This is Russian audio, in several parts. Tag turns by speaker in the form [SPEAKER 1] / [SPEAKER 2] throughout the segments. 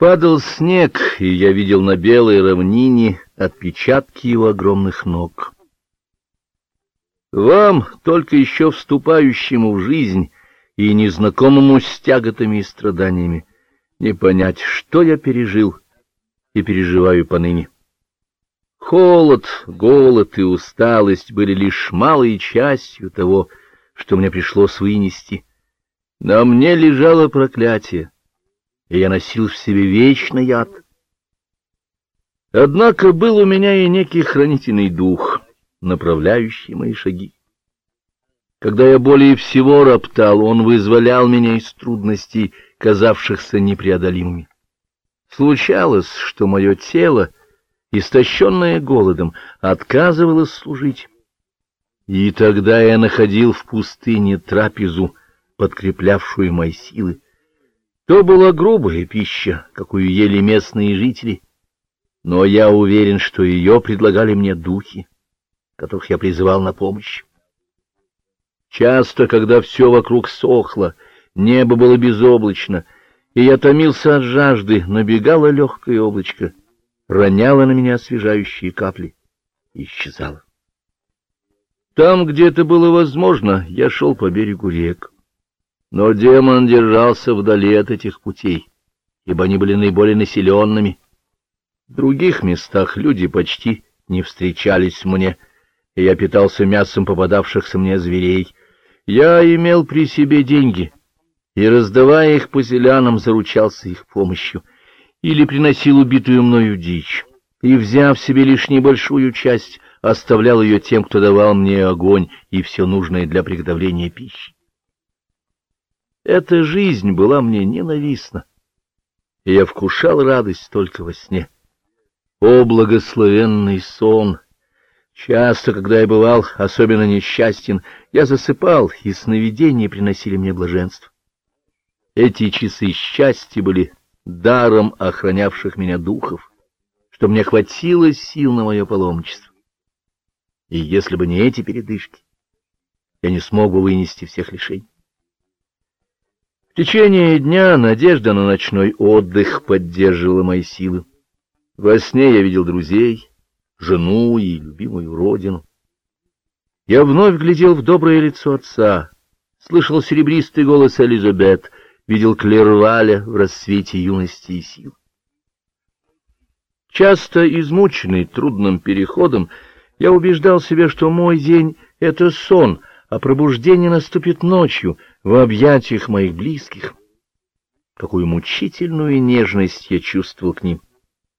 [SPEAKER 1] Падал снег, и я видел на белой равнине отпечатки его огромных ног. Вам, только еще вступающему в жизнь и незнакомому с тяготами и страданиями, не понять, что я пережил и переживаю поныне. Холод, голод и усталость были лишь малой частью того, что мне пришлось вынести. На мне лежало проклятие и я носил в себе вечный яд. Однако был у меня и некий хранительный дух, направляющий мои шаги. Когда я более всего роптал, он вызволял меня из трудностей, казавшихся непреодолимыми. Случалось, что мое тело, истощенное голодом, отказывалось служить. И тогда я находил в пустыне трапезу, подкреплявшую мои силы. То была грубая пища, какую ели местные жители, но я уверен, что ее предлагали мне духи, которых я призывал на помощь. Часто, когда все вокруг сохло, небо было безоблачно, и я томился от жажды, набегало легкое облачко, роняло на меня освежающие капли и исчезало. Там, где это было возможно, я шел по берегу рек. Но демон держался вдали от этих путей, ибо они были наиболее населенными. В других местах люди почти не встречались мне, и я питался мясом попадавшихся мне зверей. Я имел при себе деньги, и, раздавая их по селянам, заручался их помощью, или приносил убитую мною дичь, и, взяв себе лишь небольшую часть, оставлял ее тем, кто давал мне огонь и все нужное для приготовления пищи. Эта жизнь была мне ненавистна, и я вкушал радость только во сне. О, благословенный сон! Часто, когда я бывал особенно несчастен, я засыпал, и сновидения приносили мне блаженство. Эти часы счастья были даром охранявших меня духов, что мне хватило сил на мое паломничество. И если бы не эти передышки, я не смог бы вынести всех лишений. Течение дня надежда на ночной отдых поддерживала мои силы. Во сне я видел друзей, жену и любимую родину. Я вновь глядел в доброе лицо отца, слышал серебристый голос Элизабет, видел Клерваля в расцвете юности и сил. Часто измученный трудным переходом, я убеждал себя, что мой день — это сон, а пробуждение наступит ночью — в объятиях моих близких. Какую мучительную нежность я чувствовал к ним,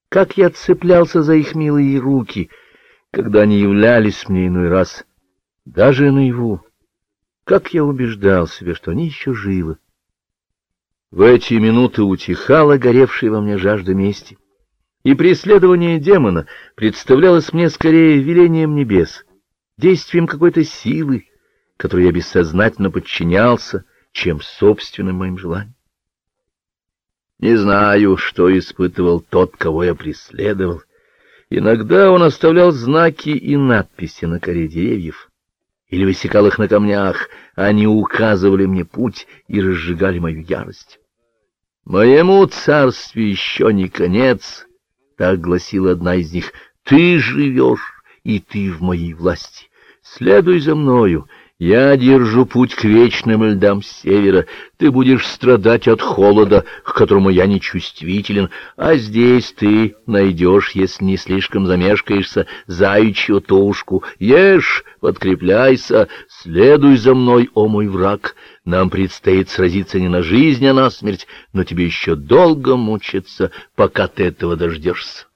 [SPEAKER 1] как я цеплялся за их милые руки, когда они являлись мне иной раз, даже наяву, как я убеждал себя, что они еще живы. В эти минуты утихала горевшая во мне жажда мести, и преследование демона представлялось мне скорее велением небес, действием какой-то силы, которой я бессознательно подчинялся, чем собственным моим желаниям. Не знаю, что испытывал тот, кого я преследовал. Иногда он оставлял знаки и надписи на коре деревьев, или высекал их на камнях, они указывали мне путь и разжигали мою ярость. «Моему царству еще не конец», — так гласила одна из них, — «ты живешь, и ты в моей власти. Следуй за мною, я держу путь к вечным льдам севера. Ты будешь страдать от холода, к которому я не чувствителен, а здесь ты найдешь, если не слишком замешкаешься, заячью тушку. Ешь, подкрепляйся, следуй за мной, о мой враг. Нам предстоит сразиться не на жизнь, а на смерть, но тебе еще долго мучиться, пока ты этого дождешься.